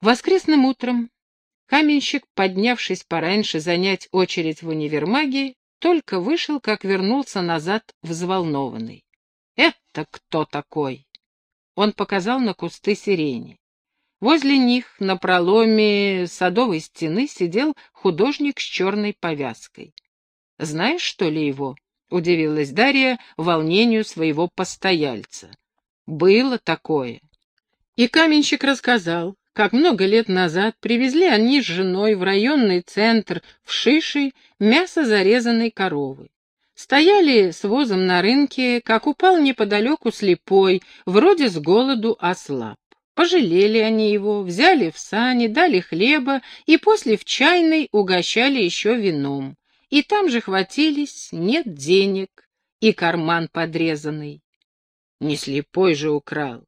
Воскресным утром каменщик, поднявшись пораньше занять очередь в универмаге, только вышел, как вернулся назад взволнованный. «Это кто такой?» Он показал на кусты сирени. Возле них на проломе садовой стены сидел художник с черной повязкой. «Знаешь, что ли, его?» — удивилась Дарья волнению своего постояльца. «Было такое». И каменщик рассказал, как много лет назад привезли они с женой в районный центр в Шиши мясо зарезанной коровы. Стояли с возом на рынке, как упал неподалеку слепой, вроде с голоду ослаб. Пожалели они его, взяли в сани, дали хлеба и после в чайной угощали еще вином. И там же хватились, нет денег, и карман подрезанный. Не слепой же украл.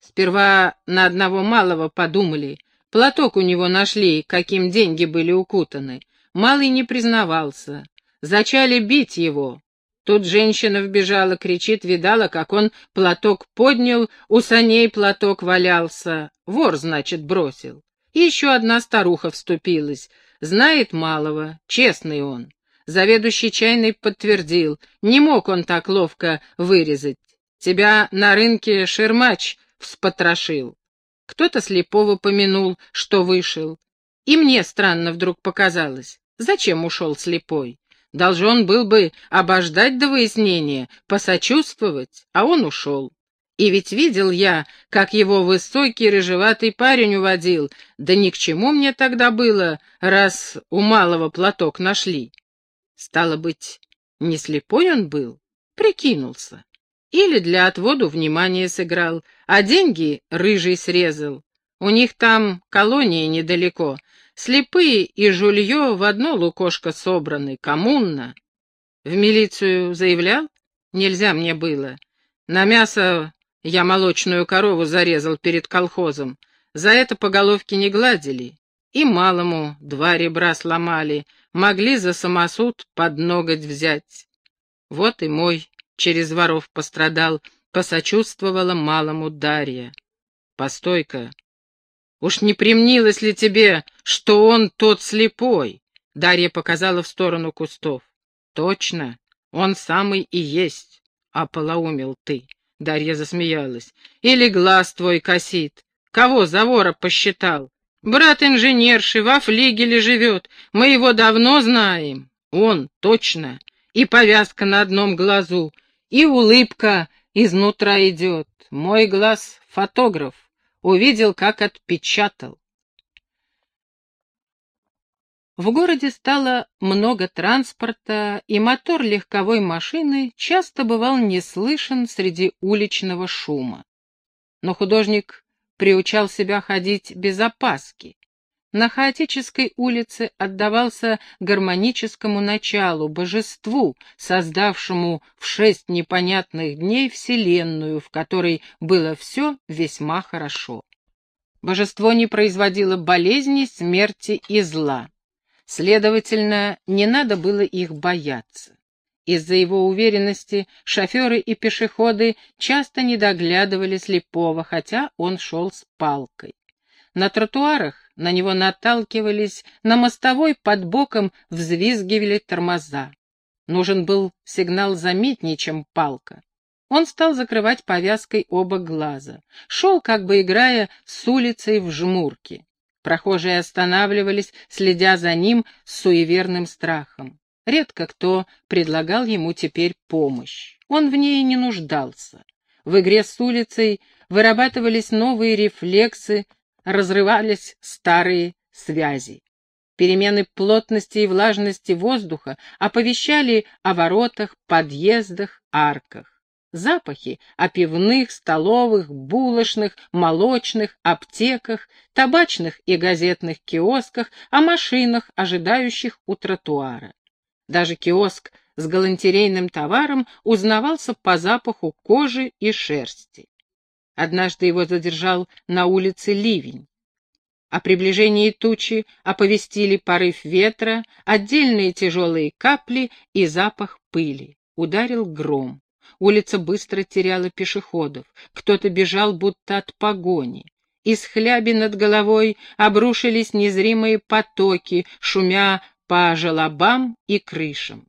Сперва на одного малого подумали, платок у него нашли, каким деньги были укутаны. Малый не признавался. Зачали бить его, Тут женщина вбежала, кричит, видала, как он платок поднял, у саней платок валялся. Вор, значит, бросил. И еще одна старуха вступилась. Знает малого, честный он. Заведующий чайный подтвердил, не мог он так ловко вырезать. Тебя на рынке шермач вспотрошил. Кто-то слепого помянул, что вышел. И мне странно вдруг показалось, зачем ушел слепой? Должен был бы обождать до выяснения, посочувствовать, а он ушел. И ведь видел я, как его высокий рыжеватый парень уводил, да ни к чему мне тогда было, раз у малого платок нашли. Стало быть, не слепой он был, прикинулся. Или для отводу внимания сыграл, а деньги рыжий срезал. У них там колония недалеко, Слепые и жулье в одно лукошко собраны, коммунно. В милицию заявлял? Нельзя мне было. На мясо я молочную корову зарезал перед колхозом. За это по головке не гладили. И малому два ребра сломали. Могли за самосуд под ноготь взять. Вот и мой через воров пострадал, посочувствовала малому Дарья. Постой-ка, «Уж не примнилось ли тебе, что он тот слепой?» Дарья показала в сторону кустов. «Точно, он самый и есть. Ополоумел ты!» Дарья засмеялась. «Или глаз твой косит. Кого за вора посчитал? Брат инженерши во флигеле живет. Мы его давно знаем. Он, точно. И повязка на одном глазу, и улыбка изнутра идет. Мой глаз — фотограф увидел, как отпечатал. В городе стало много транспорта, и мотор легковой машины часто бывал не слышен среди уличного шума. Но художник приучал себя ходить без опаски. На хаотической улице отдавался гармоническому началу, божеству, создавшему в шесть непонятных дней Вселенную, в которой было все весьма хорошо. Божество не производило болезней, смерти и зла. Следовательно, не надо было их бояться. Из-за его уверенности шоферы и пешеходы часто не доглядывали слепого, хотя он шел с палкой. На тротуарах на него наталкивались, на мостовой под боком взвизгивали тормоза. Нужен был сигнал заметнее, чем палка. Он стал закрывать повязкой оба глаза. Шел, как бы играя с улицей в жмурки. Прохожие останавливались, следя за ним с суеверным страхом. Редко кто предлагал ему теперь помощь. Он в ней не нуждался. В игре с улицей вырабатывались новые рефлексы, разрывались старые связи. Перемены плотности и влажности воздуха оповещали о воротах, подъездах, арках. Запахи о пивных, столовых, булочных, молочных, аптеках, табачных и газетных киосках, о машинах, ожидающих у тротуара. Даже киоск с галантерейным товаром узнавался по запаху кожи и шерсти. Однажды его задержал на улице ливень. О приближении тучи оповестили порыв ветра, отдельные тяжелые капли и запах пыли. Ударил гром. Улица быстро теряла пешеходов. Кто-то бежал, будто от погони. из хляби над головой обрушились незримые потоки, шумя по желобам и крышам.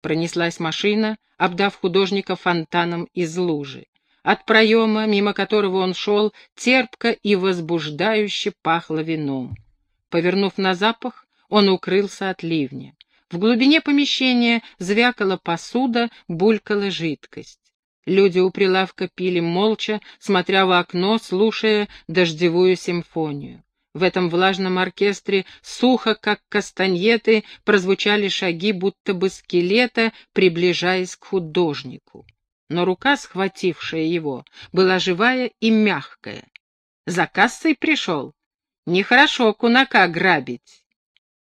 Пронеслась машина, обдав художника фонтаном из лужи. От проема, мимо которого он шел, терпко и возбуждающе пахло вином. Повернув на запах, он укрылся от ливня. В глубине помещения звякала посуда, булькала жидкость. Люди у прилавка пили молча, смотря в окно, слушая дождевую симфонию. В этом влажном оркестре сухо, как кастаньеты, прозвучали шаги, будто бы скелета, приближаясь к художнику. Но рука, схватившая его, была живая и мягкая. За кассой пришел. Нехорошо кунака грабить.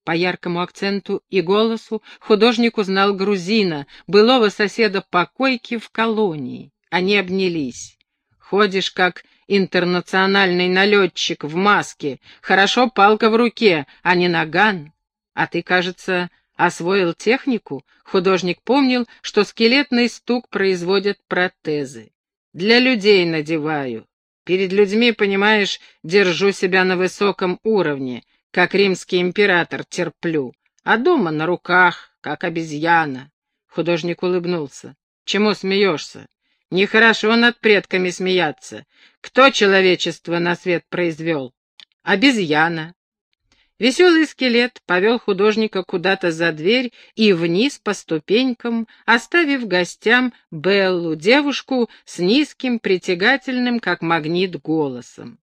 По яркому акценту и голосу художник узнал грузина, былого соседа по койке в колонии. Они обнялись. Ходишь, как интернациональный налетчик в маске. Хорошо палка в руке, а не наган. А ты, кажется, освоил технику? Художник помнил, что скелетный стук производят протезы. Для людей надеваю. Перед людьми, понимаешь, держу себя на высоком уровне, как римский император терплю, а дома на руках, как обезьяна. Художник улыбнулся. Чему смеешься? Нехорошо над предками смеяться. Кто человечество на свет произвел? Обезьяна. Веселый скелет повел художника куда-то за дверь и вниз по ступенькам, оставив гостям Беллу, девушку с низким, притягательным, как магнит, голосом.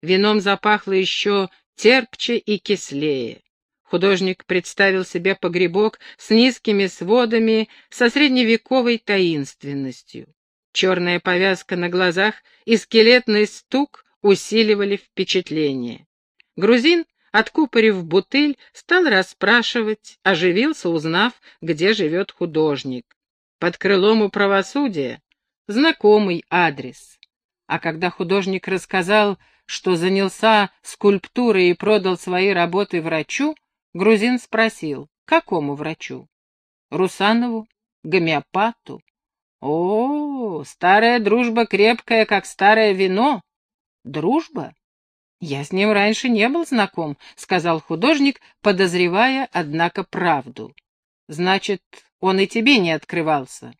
Вином запахло еще терпче и кислее. Художник представил себе погребок с низкими сводами, со средневековой таинственностью. Черная повязка на глазах и скелетный стук усиливали впечатление. Грузин, откупорив бутыль, стал расспрашивать, оживился, узнав, где живет художник. Под крылом у правосудия знакомый адрес. А когда художник рассказал, что занялся скульптурой и продал свои работы врачу, грузин спросил, какому врачу? Русанову? Гомеопату? О, старая дружба крепкая, как старое вино. Дружба? Я с ним раньше не был знаком, сказал художник, подозревая, однако, правду. Значит, он и тебе не открывался.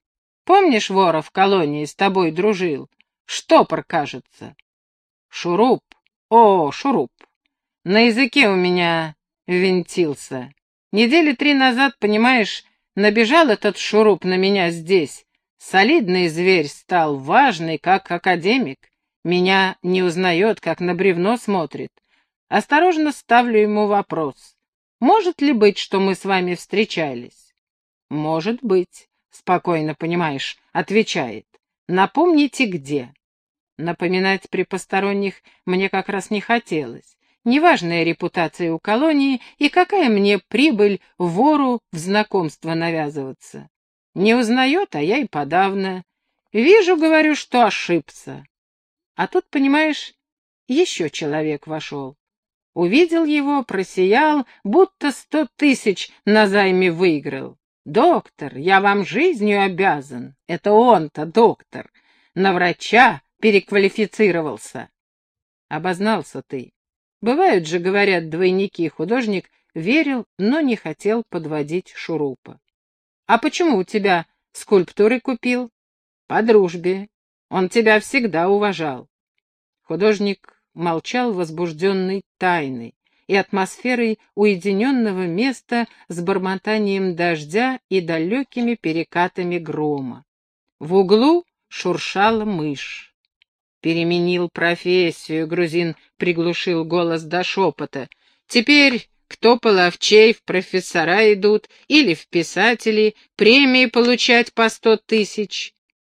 Помнишь вора в колонии с тобой дружил? Штопор, кажется. Шуруп. О, шуруп. На языке у меня винтился. Недели три назад, понимаешь, набежал этот шуруп на меня здесь, Солидный зверь стал, важный, как академик. Меня не узнает, как на бревно смотрит. Осторожно ставлю ему вопрос. Может ли быть, что мы с вами встречались? Может быть, спокойно понимаешь, отвечает. Напомните, где. Напоминать при посторонних мне как раз не хотелось. Неважная репутация у колонии и какая мне прибыль вору в знакомство навязываться. Не узнает, а я и подавно. Вижу, говорю, что ошибся. А тут, понимаешь, еще человек вошел. Увидел его, просиял, будто сто тысяч на займе выиграл. «Доктор, я вам жизнью обязан». Это он-то, доктор. На врача переквалифицировался. Обознался ты. Бывают же, говорят, двойники. Художник верил, но не хотел подводить шурупа. А почему у тебя скульптуры купил? По дружбе. Он тебя всегда уважал. Художник молчал возбужденной тайной и атмосферой уединенного места с бормотанием дождя и далекими перекатами грома. В углу шуршала мышь. Переменил профессию, грузин приглушил голос до шепота. Теперь кто половчей в профессора идут или в писатели, премии получать по сто тысяч.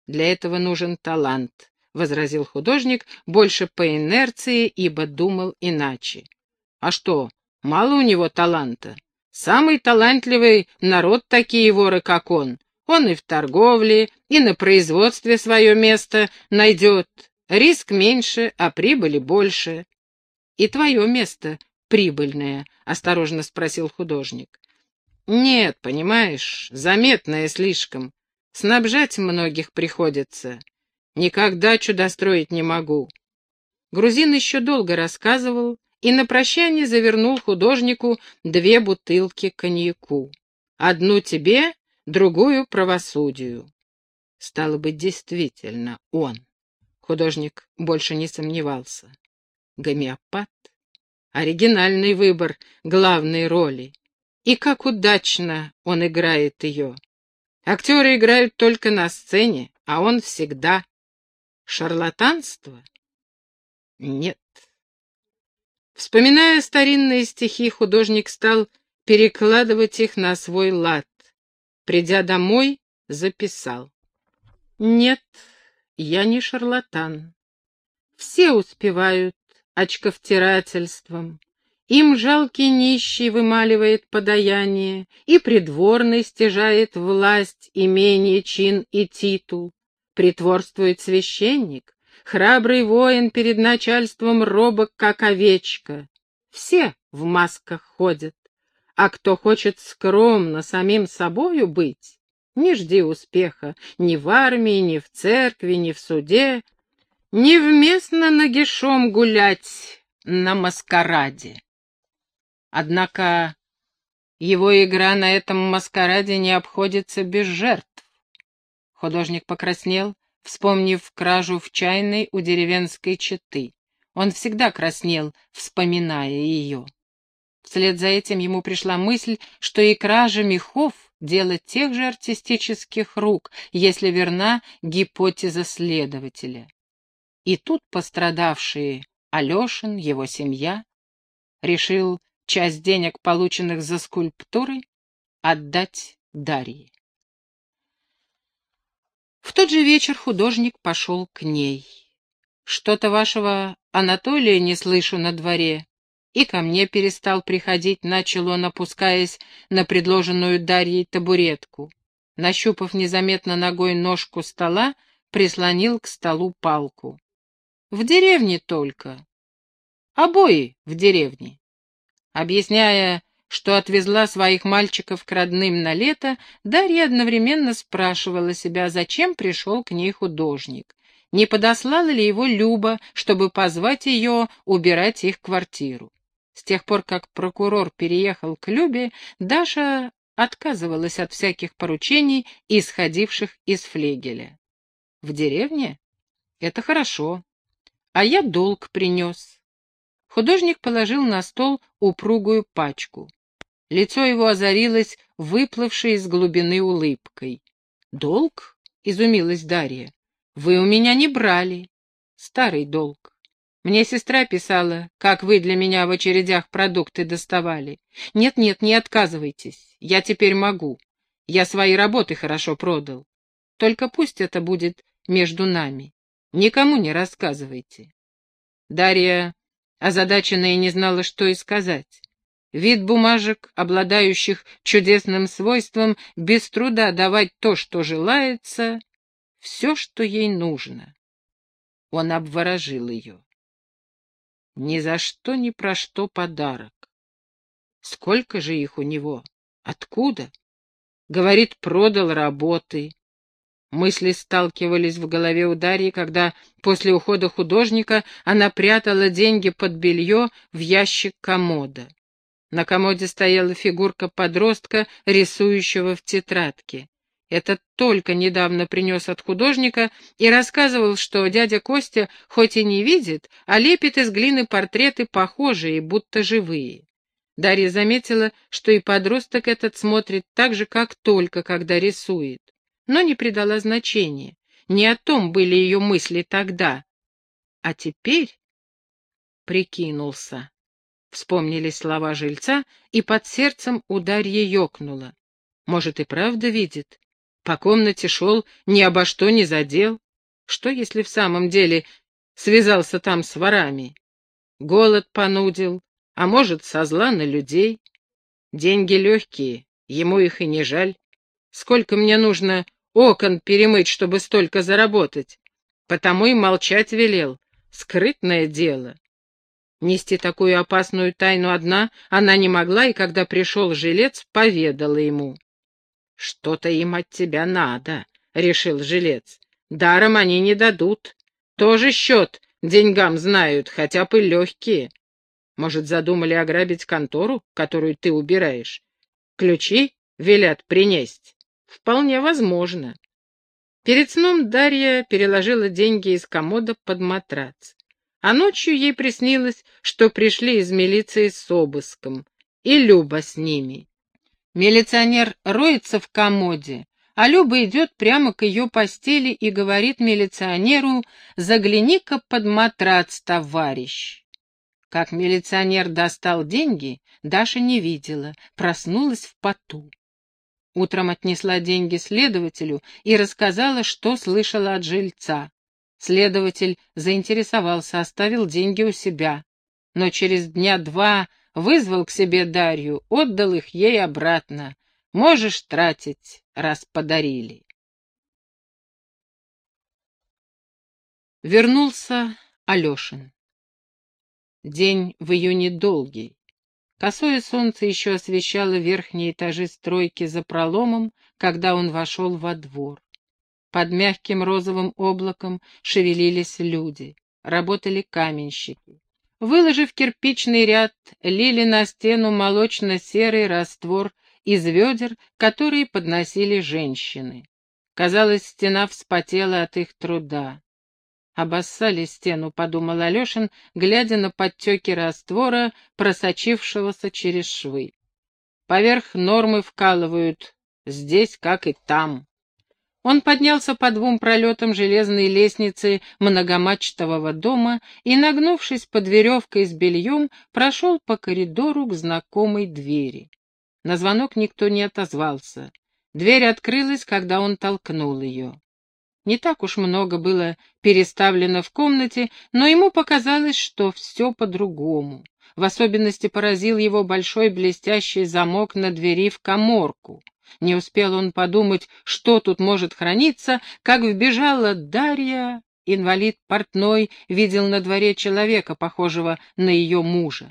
Для этого нужен талант, — возразил художник, больше по инерции, ибо думал иначе. А что, мало у него таланта? Самый талантливый народ такие воры, как он. Он и в торговле, и на производстве свое место найдет. Риск меньше, а прибыли больше. И твое место прибыльное, осторожно спросил художник. Нет, понимаешь, заметное слишком. Снабжать многих приходится. Никогда чудо строить не могу. Грузин еще долго рассказывал и на прощание завернул художнику две бутылки коньяку. Одну тебе, другую правосудию. Стало быть, действительно он. Художник больше не сомневался. Гомеопат — оригинальный выбор главной роли. И как удачно он играет ее. Актеры играют только на сцене, а он всегда. Шарлатанство? Нет. Вспоминая старинные стихи, художник стал перекладывать их на свой лад. Придя домой, записал. Нет, я не шарлатан. Все успевают очковтирательством. Им жалкий нищий вымаливает подаяние, и придворный стяжает власть, имение, чин и титул. Притворствует священник, храбрый воин перед начальством робок, как овечка. Все в масках ходят, а кто хочет скромно самим собою быть, не жди успеха ни в армии, ни в церкви, ни в суде, невместно нагишом гулять на маскараде. Однако его игра на этом маскараде не обходится без жертв. Художник покраснел, вспомнив кражу в чайной у деревенской четы. Он всегда краснел, вспоминая ее. Вслед за этим ему пришла мысль, что и кража мехов — дело тех же артистических рук, если верна гипотеза следователя. И тут пострадавшие Алешин, его семья, решил часть денег, полученных за скульптуры, отдать Дарье. В тот же вечер художник пошел к ней. Что-то вашего Анатолия не слышу на дворе. И ко мне перестал приходить, начал он, опускаясь на предложенную Дарьей табуретку. Нащупав незаметно ногой ножку стола, прислонил к столу палку. В деревне только. Обои в деревне. Объясняя, что отвезла своих мальчиков к родным на лето, Дарья одновременно спрашивала себя, зачем пришел к ней художник. Не подослала ли его Люба, чтобы позвать ее убирать их квартиру? С тех пор, как прокурор переехал к Любе, Даша отказывалась от всяких поручений, исходивших из флегеля. В деревне? Это хорошо. А я долг принес. Художник положил на стол упругую пачку. Лицо его озарилось выплывшей из глубины улыбкой. «Долг?» — изумилась Дарья. «Вы у меня не брали. Старый долг. Мне сестра писала, как вы для меня в очередях продукты доставали. Нет-нет, не отказывайтесь. Я теперь могу. Я свои работы хорошо продал. Только пусть это будет между нами. Никому не рассказывайте». Дарья озадаченная не знала, что и сказать. Вид бумажек, обладающих чудесным свойством без труда давать то, что желается, все, что ей нужно. Он обворожил ее. Ни за что, ни про что подарок. Сколько же их у него? Откуда? Говорит, продал работы. Мысли сталкивались в голове у Дарьи, когда после ухода художника она прятала деньги под белье в ящик комода. На комоде стояла фигурка подростка, рисующего в тетрадке. Этот только недавно принес от художника и рассказывал, что дядя Костя хоть и не видит, а лепит из глины портреты похожие, будто живые. Дарья заметила, что и подросток этот смотрит так же, как только, когда рисует но не придала значения. Не о том были ее мысли тогда. А теперь прикинулся. Вспомнили слова жильца, и под сердцем у Дарьи ёкнуло. Может, и правда видит? По комнате шел, ни обо что не задел. Что, если в самом деле связался там с ворами? Голод понудил, а может, со зла на людей. Деньги легкие, ему их и не жаль. Сколько мне нужно окон перемыть, чтобы столько заработать. Потому и молчать велел. Скрытное дело. Нести такую опасную тайну одна она не могла, и когда пришел жилец, поведала ему. «Что-то им от тебя надо», — решил жилец. «Даром они не дадут. Тоже счет деньгам знают, хотя бы легкие. Может, задумали ограбить контору, которую ты убираешь? Ключи велят принесть? Вполне возможно. Перед сном Дарья переложила деньги из комода под матрац. А ночью ей приснилось, что пришли из милиции с обыском, и Люба с ними. Милиционер роется в комоде, а Люба идет прямо к ее постели и говорит милиционеру «Загляни-ка под матрац, товарищ». Как милиционер достал деньги, Даша не видела, проснулась в поту. Утром отнесла деньги следователю и рассказала, что слышала от жильца. Следователь заинтересовался, оставил деньги у себя. Но через дня два вызвал к себе Дарью, отдал их ей обратно. Можешь тратить, раз подарили. Вернулся Алешин. День в июне долгий. Косое солнце еще освещало верхние этажи стройки за проломом, когда он вошел во двор. Под мягким розовым облаком шевелились люди, работали каменщики. Выложив кирпичный ряд, лили на стену молочно-серый раствор из ведер, которые подносили женщины. Казалось, стена вспотела от их труда. «Обоссали стену», — подумал Алешин, глядя на подтеки раствора, просочившегося через швы. «Поверх нормы вкалывают, здесь, как и там». Он поднялся по двум пролетам железной лестницы многомачтового дома и, нагнувшись под веревкой с бельем, прошел по коридору к знакомой двери. На звонок никто не отозвался. Дверь открылась, когда он толкнул ее. Не так уж много было переставлено в комнате, но ему показалось, что все по-другому. В особенности поразил его большой блестящий замок на двери в коморку. Не успел он подумать, что тут может храниться, как вбежала Дарья, инвалид портной, видел на дворе человека, похожего на ее мужа.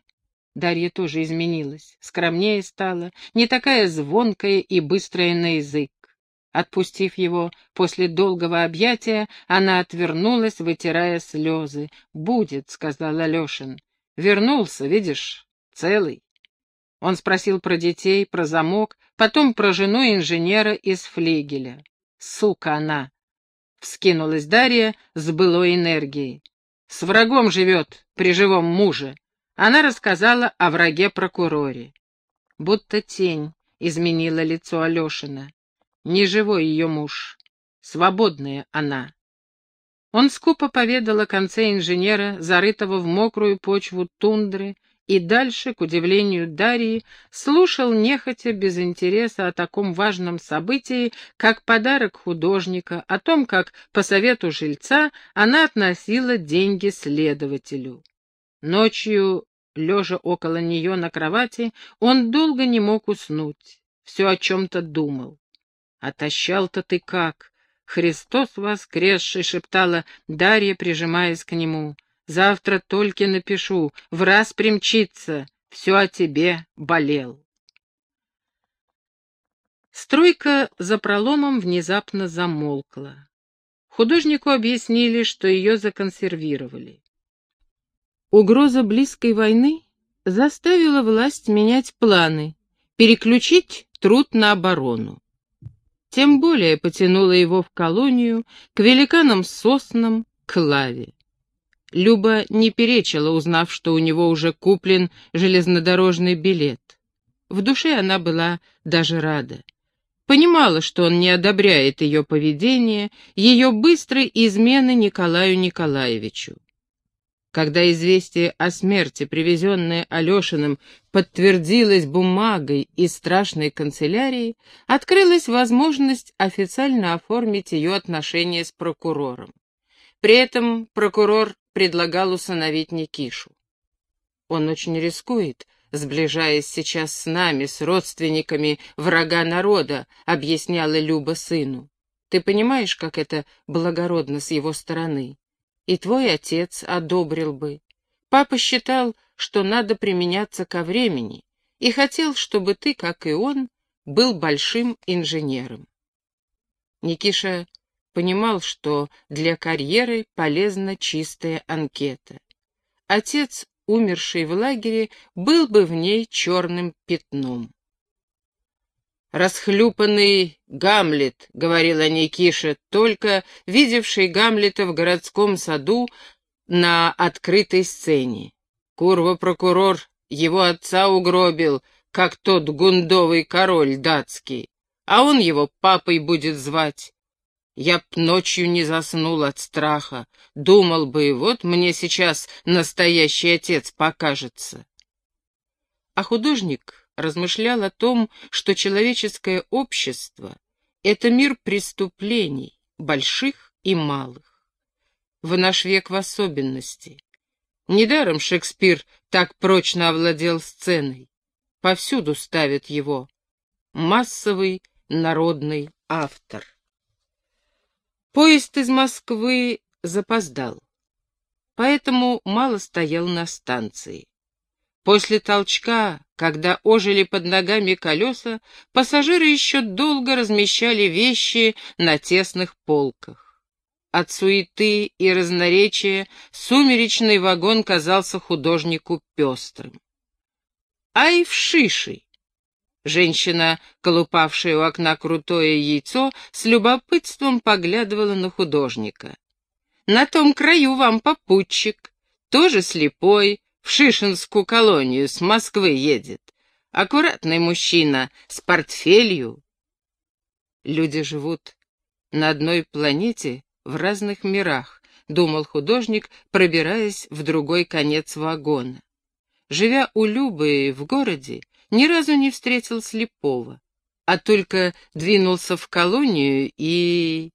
Дарья тоже изменилась, скромнее стала, не такая звонкая и быстрая на язык. Отпустив его после долгого объятия, она отвернулась, вытирая слезы. «Будет», — сказал Алешин. «Вернулся, видишь, целый». Он спросил про детей, про замок, потом про жену инженера из флигеля. «Сука она!» — вскинулась Дарья с былой энергией. «С врагом живет при живом муже». Она рассказала о враге-прокуроре. Будто тень изменила лицо Алешина. Не живой ее муж, свободная она. Он скупо поведал о конце инженера, зарытого в мокрую почву тундры, и дальше, к удивлению Дарьи, слушал нехотя без интереса о таком важном событии, как подарок художника, о том, как, по совету жильца, она относила деньги следователю. Ночью, лежа около нее на кровати, он долго не мог уснуть, все о чем-то думал. «Отощал-то ты как!» «Христос воскресший!» — шептала Дарья, прижимаясь к нему. Завтра только напишу, в раз примчится, все о тебе болел. Стройка за проломом внезапно замолкла. Художнику объяснили, что ее законсервировали. Угроза близкой войны заставила власть менять планы, переключить труд на оборону. Тем более потянула его в колонию, к великанам-соснам, к лаве. Люба не перечила, узнав, что у него уже куплен железнодорожный билет. В душе она была даже рада. Понимала, что он не одобряет ее поведение, ее быстрой измены Николаю Николаевичу. Когда известие о смерти, привезенное Алешиным, подтвердилось бумагой из страшной канцелярии, открылась возможность официально оформить ее отношения с прокурором. При этом прокурор предлагал усыновить Никишу. Он очень рискует, сближаясь сейчас с нами, с родственниками врага народа, объясняла Люба сыну. Ты понимаешь, как это благородно с его стороны? И твой отец одобрил бы. Папа считал, что надо применяться ко времени, и хотел, чтобы ты, как и он, был большим инженером. Никиша понимал, что для карьеры полезна чистая анкета. Отец, умерший в лагере, был бы в ней черным пятном. «Расхлюпанный Гамлет», — говорила Никиша, только видевший Гамлета в городском саду на открытой сцене. Курва-прокурор его отца угробил, как тот гундовый король датский, а он его папой будет звать. Я б ночью не заснул от страха, думал бы, вот мне сейчас настоящий отец покажется. А художник размышлял о том, что человеческое общество — это мир преступлений, больших и малых. В наш век в особенности. Недаром Шекспир так прочно овладел сценой. Повсюду ставят его. Массовый народный автор. Поезд из Москвы запоздал, поэтому мало стоял на станции. После толчка, когда ожили под ногами колеса, пассажиры еще долго размещали вещи на тесных полках. От суеты и разноречия сумеречный вагон казался художнику пестрым. «Ай в шиши!» Женщина, колупавшая у окна крутое яйцо, с любопытством поглядывала на художника. «На том краю вам попутчик, тоже слепой, в Шишинскую колонию с Москвы едет. Аккуратный мужчина, с портфелью. Люди живут на одной планете в разных мирах, думал художник, пробираясь в другой конец вагона. Живя у Любы в городе, ни разу не встретил слепого, а только двинулся в колонию и...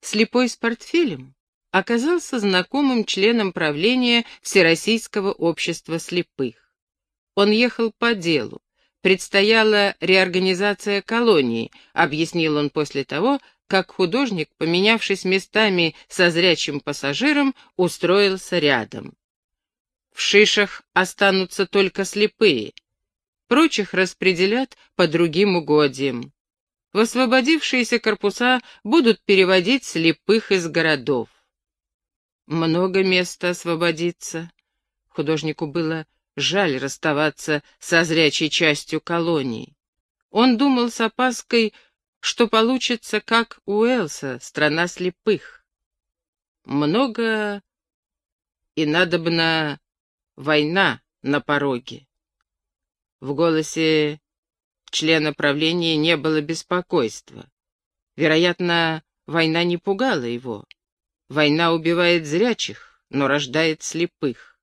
Слепой с портфелем? Оказался знакомым членом правления Всероссийского общества слепых. Он ехал по делу. Предстояла реорганизация колонии, объяснил он после того, как художник, поменявшись местами со зрячим пассажиром, устроился рядом. В шишах останутся только слепые. Прочих распределят по другим угодьям. В освободившиеся корпуса будут переводить слепых из городов. Много места освободится. Художнику было жаль расставаться со зрячей частью колонии. Он думал с опаской, что получится, как у Элса, страна слепых. Много и надобна война на пороге. В голосе члена правления не было беспокойства. Вероятно, война не пугала его. Война убивает зрячих, но рождает слепых.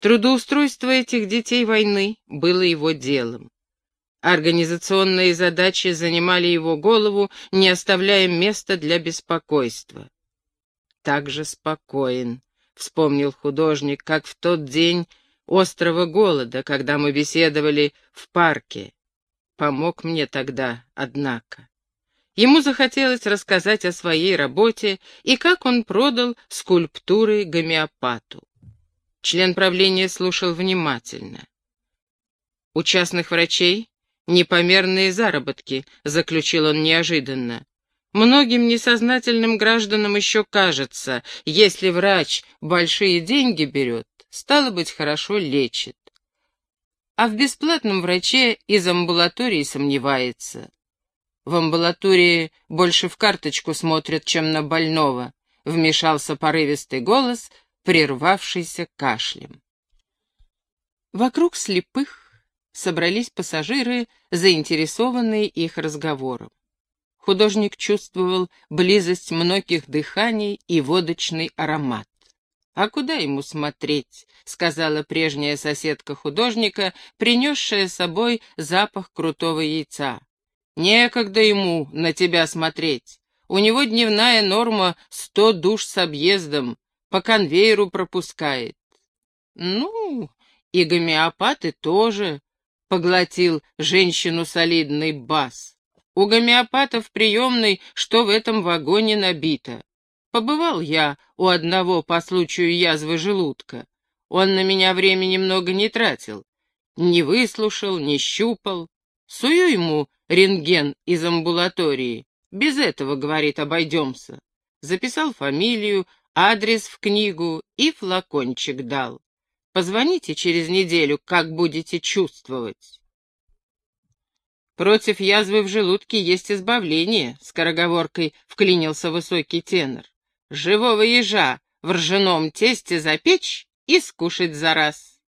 Трудоустройство этих детей войны было его делом. Организационные задачи занимали его голову, не оставляя места для беспокойства. «Так же спокоен», — вспомнил художник, как в тот день острого голода, когда мы беседовали в парке. Помог мне тогда, однако. Ему захотелось рассказать о своей работе и как он продал скульптуры гомеопату. Член правления слушал внимательно. «У частных врачей непомерные заработки», — заключил он неожиданно. «Многим несознательным гражданам еще кажется, если врач большие деньги берет, стало быть, хорошо лечит. А в бесплатном враче из амбулатории сомневается. В амбулатории больше в карточку смотрят, чем на больного», — вмешался порывистый голос, прервавшийся кашлем. Вокруг слепых собрались пассажиры, заинтересованные их разговором. Художник чувствовал близость многих дыханий и водочный аромат. «А куда ему смотреть?» — сказала прежняя соседка художника, принесшая с собой запах крутого яйца. Некогда ему на тебя смотреть. У него дневная норма сто душ с объездом, по конвейеру пропускает. Ну, и гомеопаты тоже, — поглотил женщину солидный бас. У гомеопата в приемной, что в этом вагоне набито. Побывал я у одного по случаю язвы желудка. Он на меня времени много не тратил. Не выслушал, не щупал. Сую ему рентген из амбулатории. Без этого, говорит, обойдемся. Записал фамилию, адрес в книгу и флакончик дал. Позвоните через неделю, как будете чувствовать. Против язвы в желудке есть избавление, скороговоркой вклинился высокий тенор. Живого ежа в ржаном тесте запечь и скушать за раз.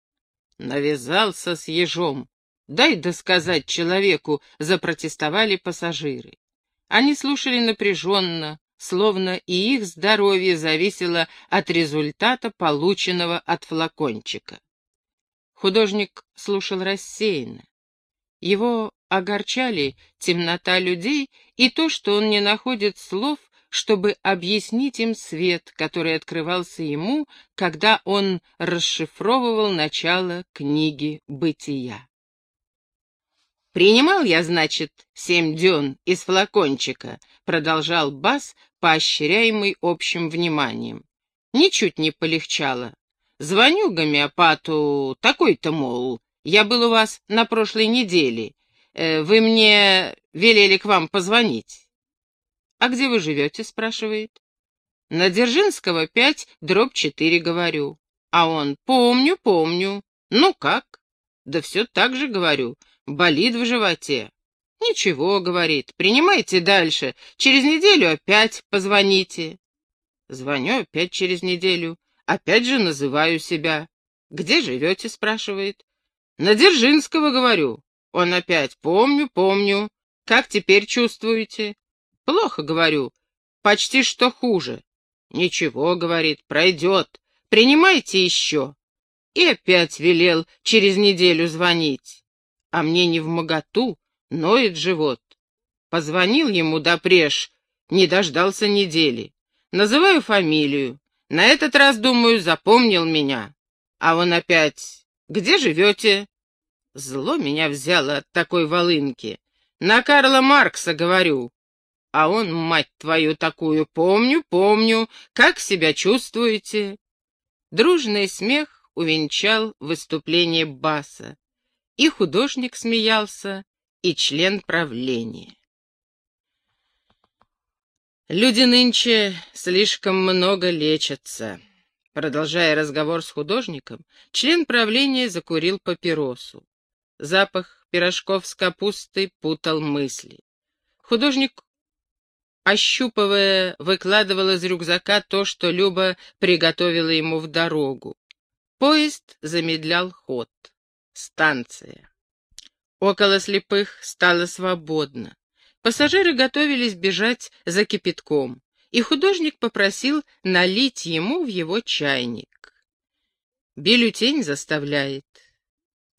Навязался с ежом. Дай досказать человеку, запротестовали пассажиры. Они слушали напряженно, словно и их здоровье зависело от результата, полученного от флакончика. Художник слушал рассеянно. Его огорчали темнота людей и то, что он не находит слов, чтобы объяснить им свет, который открывался ему, когда он расшифровывал начало книги «Бытия». «Принимал я, значит, семь дён из флакончика», — продолжал Бас, поощряемый общим вниманием. Ничуть не полегчало. Звоню гомеопату, такой-то, мол, я был у вас на прошлой неделе. Э, вы мне велели к вам позвонить. «А где вы живете?» — спрашивает. «На Дзержинского пять, дробь четыре, говорю». А он, «Помню, помню. Ну как?» «Да все так же, говорю. Болит в животе». «Ничего», — говорит, — «принимайте дальше. Через неделю опять позвоните». Звоню опять через неделю. Опять же называю себя. «Где живете?» — спрашивает. «На Дзержинского, говорю». Он опять «Помню, помню. Как теперь чувствуете?» Плохо, говорю. Почти что хуже. Ничего, говорит, пройдет. Принимайте еще. И опять велел через неделю звонить. А мне не в моготу, ноет живот. Позвонил ему допреж, не дождался недели. Называю фамилию. На этот раз, думаю, запомнил меня. А он опять, где живете? Зло меня взяло от такой волынки. На Карла Маркса, говорю. А он, мать твою такую, помню, помню, как себя чувствуете? Дружный смех увенчал выступление баса. И художник смеялся, и член правления. Люди нынче слишком много лечатся. Продолжая разговор с художником, член правления закурил папиросу. Запах пирожков с капустой путал мысли. Художник ощупывая, выкладывал из рюкзака то, что Люба приготовила ему в дорогу. Поезд замедлял ход. Станция. Около слепых стало свободно. Пассажиры готовились бежать за кипятком, и художник попросил налить ему в его чайник. Бюллетень заставляет.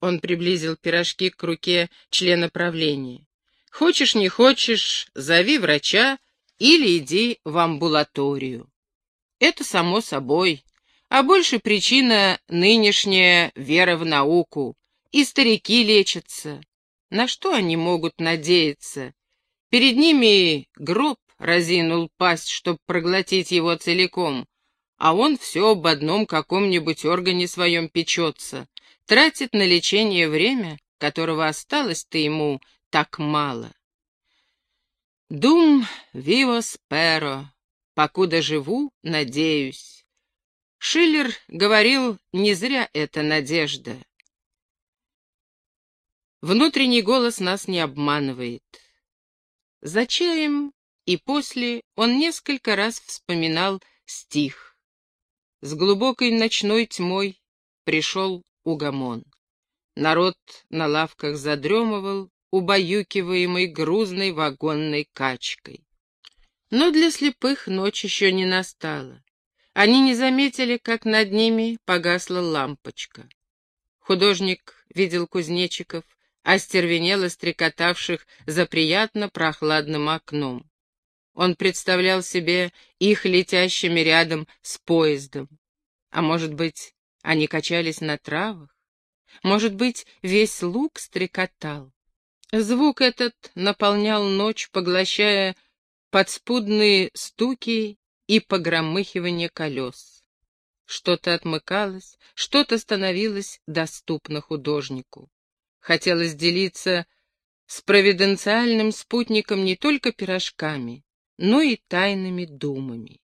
Он приблизил пирожки к руке члена правления. Хочешь, не хочешь, зови врача или иди в амбулаторию. Это само собой, а больше причина нынешняя вера в науку. И старики лечатся. На что они могут надеяться? Перед ними гроб разинул пасть, чтоб проглотить его целиком, а он все об одном каком-нибудь органе своем печется, тратит на лечение время, которого осталось-то ему так мало. Дум виво сперо, покуда живу, надеюсь. Шиллер говорил, не зря эта надежда. Внутренний голос нас не обманывает. За чаем и после он несколько раз вспоминал стих. С глубокой ночной тьмой пришел угомон. Народ на лавках задремывал, убаюкиваемый грузной вагонной качкой. Но для слепых ночь еще не настала. Они не заметили, как над ними погасла лампочка. Художник видел кузнечиков, остервенело стрекотавших за приятно прохладным окном. Он представлял себе их летящими рядом с поездом. А может быть, они качались на травах? Может быть, весь луг стрекотал? Звук этот наполнял ночь, поглощая подспудные стуки и погромыхивание колес. Что-то отмыкалось, что-то становилось доступно художнику. Хотелось делиться с провиденциальным спутником не только пирожками, но и тайными думами.